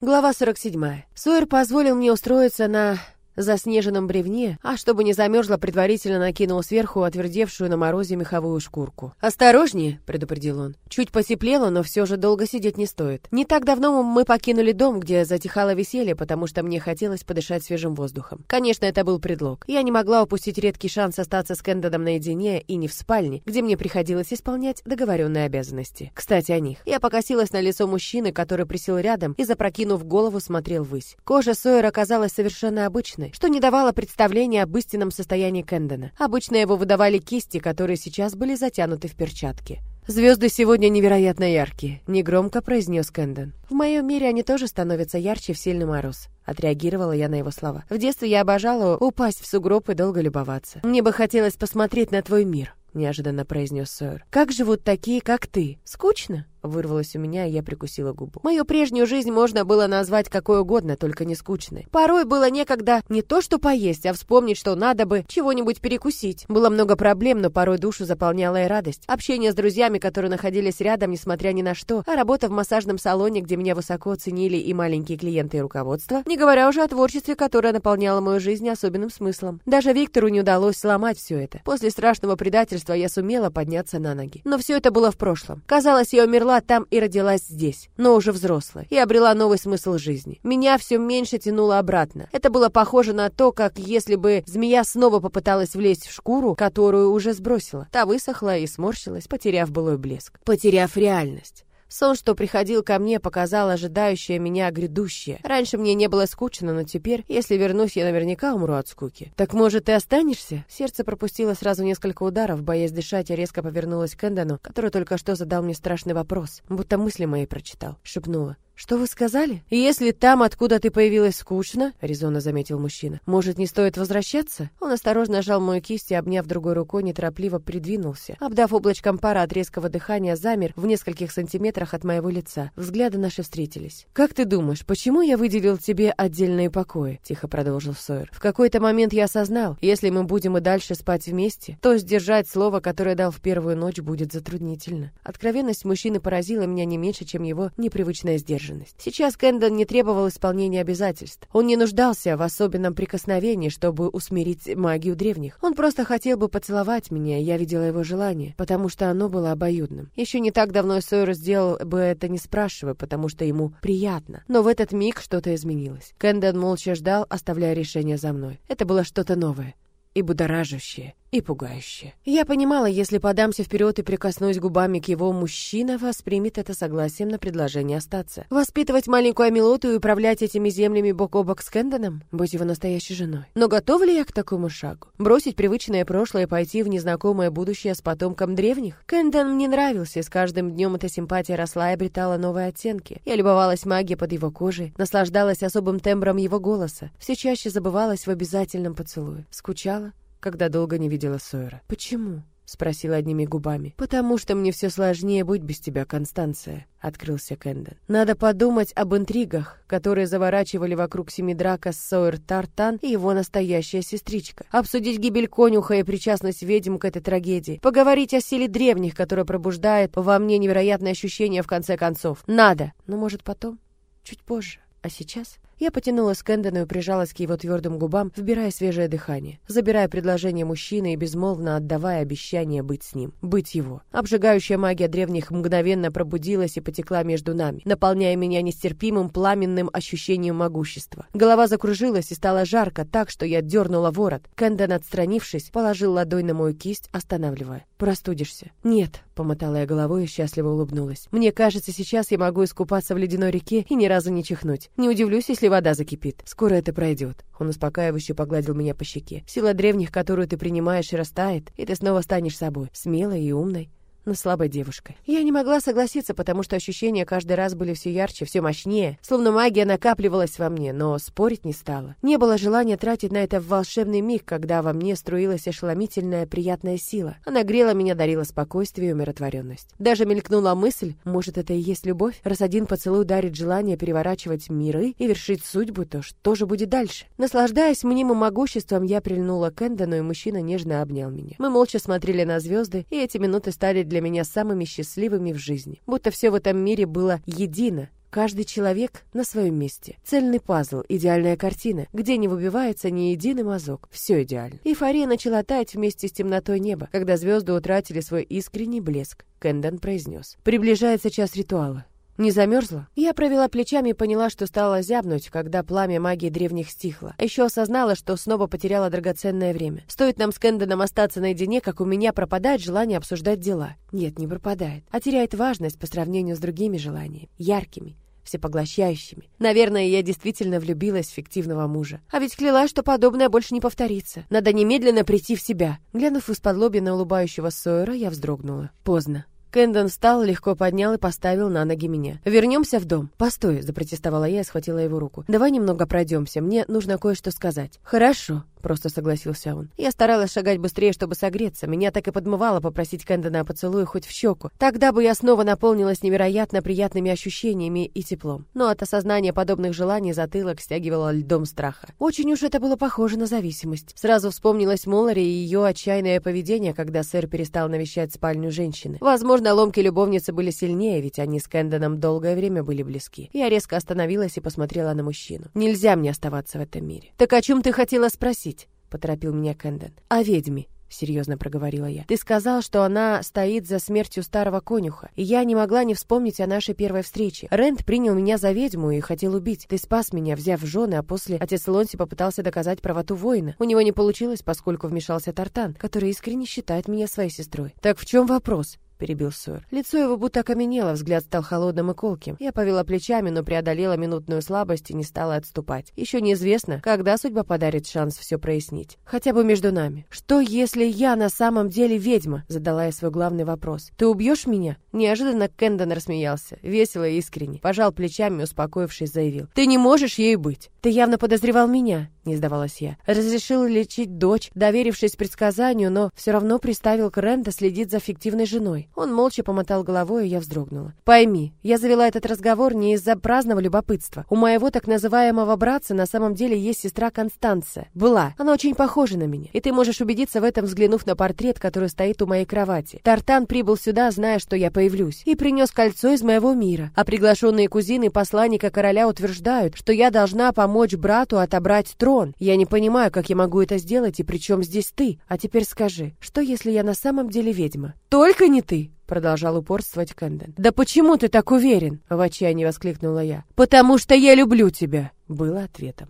Глава 47. Сойер позволил мне устроиться на заснеженном бревне, а чтобы не замерзла, предварительно накинул сверху отвердевшую на морозе меховую шкурку. «Осторожнее!» — предупредил он. Чуть потеплело, но все же долго сидеть не стоит. Не так давно мы покинули дом, где затихало веселье, потому что мне хотелось подышать свежим воздухом. Конечно, это был предлог. Я не могла упустить редкий шанс остаться с Кэндодом наедине и не в спальне, где мне приходилось исполнять договоренные обязанности. Кстати, о них. Я покосилась на лицо мужчины, который присел рядом и, запрокинув голову, смотрел ввысь. Кожа Сойера оказалась совершенно обычной, что не давало представления об истинном состоянии Кэндона. Обычно его выдавали кисти, которые сейчас были затянуты в перчатки. «Звезды сегодня невероятно яркие», — негромко произнес Кэндон. «В моем мире они тоже становятся ярче в сильный мороз», — отреагировала я на его слова. «В детстве я обожала упасть в сугроб и долго любоваться. Мне бы хотелось посмотреть на твой мир», — неожиданно произнес Сойер. «Как живут такие, как ты? Скучно?» Вырвалось у меня, и я прикусила губу. Мою прежнюю жизнь можно было назвать какой угодно, только не скучной. Порой было некогда не то что поесть, а вспомнить, что надо бы чего-нибудь перекусить. Было много проблем, но порой душу заполняла и радость. Общение с друзьями, которые находились рядом, несмотря ни на что, а работа в массажном салоне, где меня высоко ценили и маленькие клиенты и руководство, не говоря уже о творчестве, которое наполняло мою жизнь особенным смыслом. Даже Виктору не удалось сломать все это. После страшного предательства я сумела подняться на ноги. Но все это было в прошлом. Казалось, я умерла умерла там и родилась здесь, но уже взрослая, и обрела новый смысл жизни. Меня все меньше тянуло обратно. Это было похоже на то, как если бы змея снова попыталась влезть в шкуру, которую уже сбросила. Та высохла и сморщилась, потеряв былой блеск. Потеряв реальность. Сон, что приходил ко мне, показал ожидающее меня грядущее. Раньше мне не было скучно, но теперь, если вернусь, я наверняка умру от скуки. Так может, ты останешься? Сердце пропустило сразу несколько ударов, боясь дышать, я резко повернулась к Эндону, который только что задал мне страшный вопрос, будто мысли мои прочитал. Шепнула. «Что вы сказали? Если там, откуда ты появилась, скучно», — резонно заметил мужчина, «может, не стоит возвращаться?» Он осторожно сжал мою кисть и, обняв другой рукой, неторопливо придвинулся. Обдав облачком пара от резкого дыхания, замер в нескольких сантиметрах от моего лица. Взгляды наши встретились. «Как ты думаешь, почему я выделил тебе отдельные покои?» — тихо продолжил Сойер. «В какой-то момент я осознал, если мы будем и дальше спать вместе, то сдержать слово, которое дал в первую ночь, будет затруднительно». Откровенность мужчины поразила меня не меньше, чем его непривычная сдержанность сдержанность. Сейчас Кэндон не требовал исполнения обязательств. Он не нуждался в особенном прикосновении, чтобы усмирить магию древних. Он просто хотел бы поцеловать меня, и я видела его желание, потому что оно было обоюдным. Еще не так давно Сойер сделал бы это не спрашивая, потому что ему приятно. Но в этот миг что-то изменилось. Кэндон молча ждал, оставляя решение за мной. Это было что-то новое и будоражащее и пугающе. Я понимала, если подамся вперед и прикоснусь губами к его, мужчина воспримет это согласием на предложение остаться. Воспитывать маленькую Амилоту и управлять этими землями бок о бок с Кэндоном? Быть его настоящей женой. Но готова ли я к такому шагу? Бросить привычное прошлое и пойти в незнакомое будущее с потомком древних? Кэндон мне нравился, и с каждым днем эта симпатия росла и обретала новые оттенки. Я любовалась магией под его кожей, наслаждалась особым тембром его голоса, все чаще забывалась в обязательном поцелуе. Скучала, когда долго не видела Сойера. «Почему?» — спросила одними губами. «Потому что мне все сложнее быть без тебя, Констанция», — открылся Кэндон. «Надо подумать об интригах, которые заворачивали вокруг Семидрака Сойер Тартан и его настоящая сестричка. Обсудить гибель конюха и причастность ведьм к этой трагедии. Поговорить о силе древних, которая пробуждает во мне невероятное ощущение в конце концов. Надо. Но, может, потом? Чуть позже. А сейчас? Я потянулась к Эндону и прижалась к его твердым губам, вбирая свежее дыхание, забирая предложение мужчины и безмолвно отдавая обещание быть с ним, быть его. Обжигающая магия древних мгновенно пробудилась и потекла между нами, наполняя меня нестерпимым пламенным ощущением могущества. Голова закружилась и стало жарко так, что я дернула ворот. Кэндон, отстранившись, положил ладонь на мою кисть, останавливая. «Простудишься?» «Нет», — помотала я головой и счастливо улыбнулась. «Мне кажется, сейчас я могу искупаться в ледяной реке и ни разу не чихнуть. Не удивлюсь, если вода закипит. Скоро это пройдет». Он успокаивающе погладил меня по щеке. «Сила древних, которую ты принимаешь, растает, и ты снова станешь собой, смелой и умной но слабой девушкой. Я не могла согласиться, потому что ощущения каждый раз были все ярче, все мощнее, словно магия накапливалась во мне, но спорить не стала. Не было желания тратить на это волшебный миг, когда во мне струилась ошеломительная приятная сила. Она грела меня, дарила спокойствие и умиротворенность. Даже мелькнула мысль, может, это и есть любовь? Раз один поцелуй дарит желание переворачивать миры и вершить судьбу, то что же будет дальше? Наслаждаясь мнимым могуществом, я прильнула к Эндону, и мужчина нежно обнял меня. Мы молча смотрели на звезды, и эти минуты стали для для меня самыми счастливыми в жизни. Будто все в этом мире было едино, Каждый человек на своем месте. Цельный пазл, идеальная картина, где не выбивается ни единый мазок. Все идеально. Эйфория начала таять вместе с темнотой неба, когда звезды утратили свой искренний блеск. Кэндон произнес. Приближается час ритуала. Не замерзла? Я провела плечами и поняла, что стала зябнуть, когда пламя магии древних стихло. Еще осознала, что снова потеряла драгоценное время. Стоит нам с Кэндоном остаться наедине, как у меня пропадает желание обсуждать дела. Нет, не пропадает, а теряет важность по сравнению с другими желаниями, яркими, всепоглощающими. Наверное, я действительно влюбилась в фиктивного мужа. А ведь клялась, что подобное больше не повторится. Надо немедленно прийти в себя. Глянув из-под на улыбающего Сойера, я вздрогнула. Поздно. Кэндон встал, легко поднял и поставил на ноги меня. «Вернемся в дом». «Постой», — запротестовала я и схватила его руку. «Давай немного пройдемся, мне нужно кое-что сказать». «Хорошо», просто согласился он. Я старалась шагать быстрее, чтобы согреться. Меня так и подмывало попросить Кэндона о поцелуе хоть в щеку. Тогда бы я снова наполнилась невероятно приятными ощущениями и теплом. Но от осознания подобных желаний затылок стягивало льдом страха. Очень уж это было похоже на зависимость. Сразу вспомнилась Моллари и ее отчаянное поведение, когда сэр перестал навещать спальню женщины. Возможно, ломки любовницы были сильнее, ведь они с Кэндоном долгое время были близки. Я резко остановилась и посмотрела на мужчину. Нельзя мне оставаться в этом мире. Так о чем ты хотела спросить? — поторопил меня Кэндон. «О ведьме». — серьезно проговорила я. «Ты сказал, что она стоит за смертью старого конюха, и я не могла не вспомнить о нашей первой встрече. Рент принял меня за ведьму и хотел убить. Ты спас меня, взяв в жены, а после отец Лонси попытался доказать правоту воина. У него не получилось, поскольку вмешался Тартан, который искренне считает меня своей сестрой. Так в чем вопрос?» — перебил Сойер. Лицо его будто окаменело, взгляд стал холодным и колким. Я повела плечами, но преодолела минутную слабость и не стала отступать. Еще неизвестно, когда судьба подарит шанс все прояснить. Хотя бы между нами. Что, если я на самом деле ведьма? Задала я свой главный вопрос. Ты убьешь меня? Неожиданно Кэндон рассмеялся. Весело и искренне. Пожал плечами, успокоившись, заявил. Ты не можешь ею быть. Ты явно подозревал меня, не сдавалась я. Разрешил лечить дочь, доверившись предсказанию, но все равно приставил к Рента следить за фиктивной женой. Он молча помотал головой, и я вздрогнула. «Пойми, я завела этот разговор не из-за праздного любопытства. У моего так называемого братца на самом деле есть сестра Констанция. Была. Она очень похожа на меня. И ты можешь убедиться в этом, взглянув на портрет, который стоит у моей кровати. Тартан прибыл сюда, зная, что я появлюсь, и принес кольцо из моего мира. А приглашенные кузины посланника короля утверждают, что я должна помочь брату отобрать трон. Я не понимаю, как я могу это сделать, и при чем здесь ты? А теперь скажи, что если я на самом деле ведьма? Только не ты!» продолжал упорствовать Кэндон. «Да почему ты так уверен?» — в отчаянии воскликнула я. «Потому что я люблю тебя!» — было ответом.